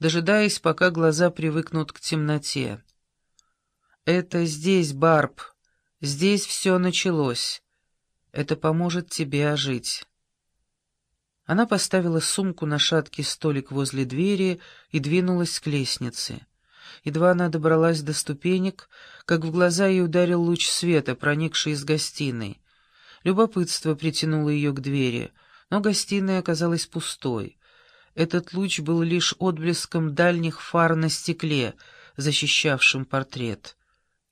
дожидаясь, пока глаза привыкнут к темноте. «Это здесь, Барб, здесь все началось. Это поможет тебе ожить». Она поставила сумку на шаткий столик возле двери и двинулась к лестнице. Едва она добралась до ступенек, как в глаза ей ударил луч света, проникший из гостиной. Любопытство притянуло ее к двери, но гостиная оказалась пустой. Этот луч был лишь отблеском дальних фар на стекле, защищавшим портрет.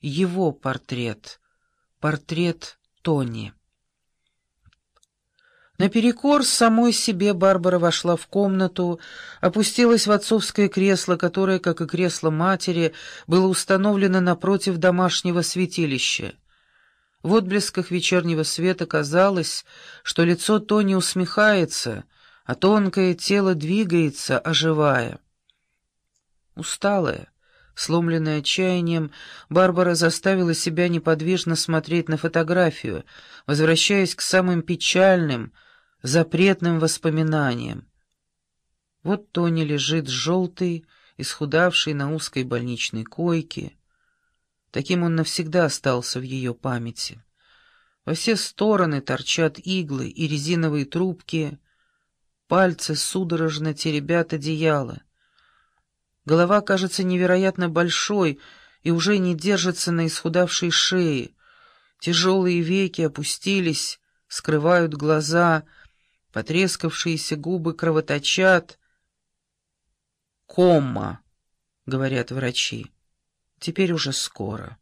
Его портрет. Портрет Тони. Наперекор самой себе Барбара вошла в комнату, опустилась в отцовское кресло, которое, как и кресло матери, было установлено напротив домашнего святилища. В отблесках вечернего света казалось, что лицо Тони усмехается, а тонкое тело двигается, оживая. Усталая, сломленная отчаянием, Барбара заставила себя неподвижно смотреть на фотографию, возвращаясь к самым печальным — запретным воспоминаниям. Вот Тони лежит желтый, исхудавший на узкой больничной койке. Таким он навсегда остался в ее памяти. Во все стороны торчат иглы и резиновые трубки, пальцы судорожно теребят одеяло. Голова кажется невероятно большой и уже не держится на исхудавшей шее. Тяжелые веки опустились, скрывают глаза — Потрескавшиеся губы кровоточат. «Кома», — говорят врачи. «Теперь уже скоро».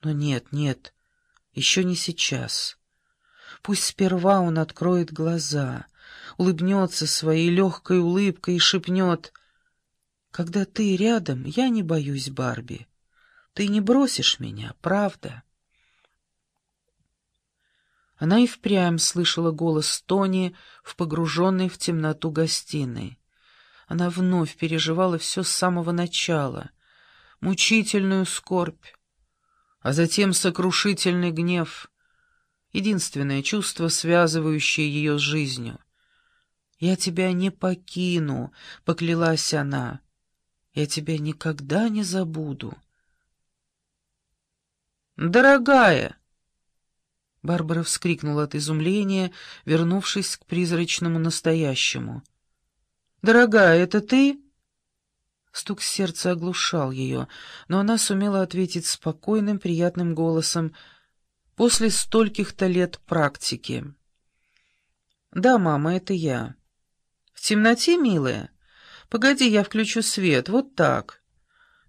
Но нет, нет, еще не сейчас. Пусть сперва он откроет глаза, улыбнется своей легкой улыбкой и шепнет «Когда ты рядом, я не боюсь, Барби. Ты не бросишь меня, правда?» Она и впрямь слышала голос Тони в погруженной в темноту гостиной. Она вновь переживала все с самого начала, мучительную скорбь, а затем сокрушительный гнев, единственное чувство, связывающее ее с жизнью. «Я тебя не покину», — поклялась она. «Я тебя никогда не забуду». «Дорогая!» Барбара вскрикнула от изумления, вернувшись к призрачному настоящему. «Дорогая, это ты?» Стук сердца оглушал ее, но она сумела ответить спокойным, приятным голосом после стольких-то лет практики. «Да, мама, это я». «В темноте, милая? Погоди, я включу свет, вот так».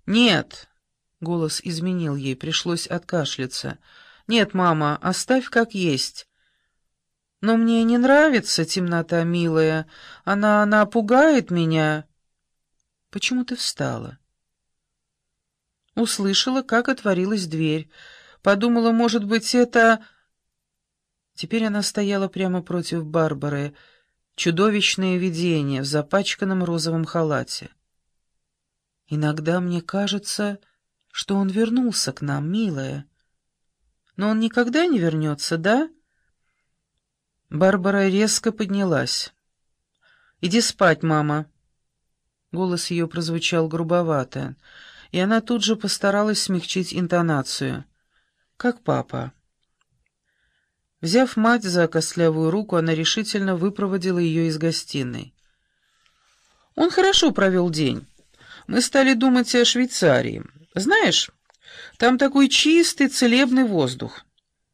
«Нет», — голос изменил ей, пришлось откашляться, — «Нет, мама, оставь как есть». «Но мне не нравится темнота, милая. Она... она пугает меня». «Почему ты встала?» Услышала, как отворилась дверь. Подумала, может быть, это... Теперь она стояла прямо против Барбары. Чудовищное видение в запачканном розовом халате. «Иногда мне кажется, что он вернулся к нам, милая». Но он никогда не вернется, да?» Барбара резко поднялась. «Иди спать, мама». Голос ее прозвучал грубовато, и она тут же постаралась смягчить интонацию. «Как папа». Взяв мать за костлявую руку, она решительно выпроводила ее из гостиной. «Он хорошо провел день. Мы стали думать о Швейцарии. Знаешь, там такой чистый, целебный воздух.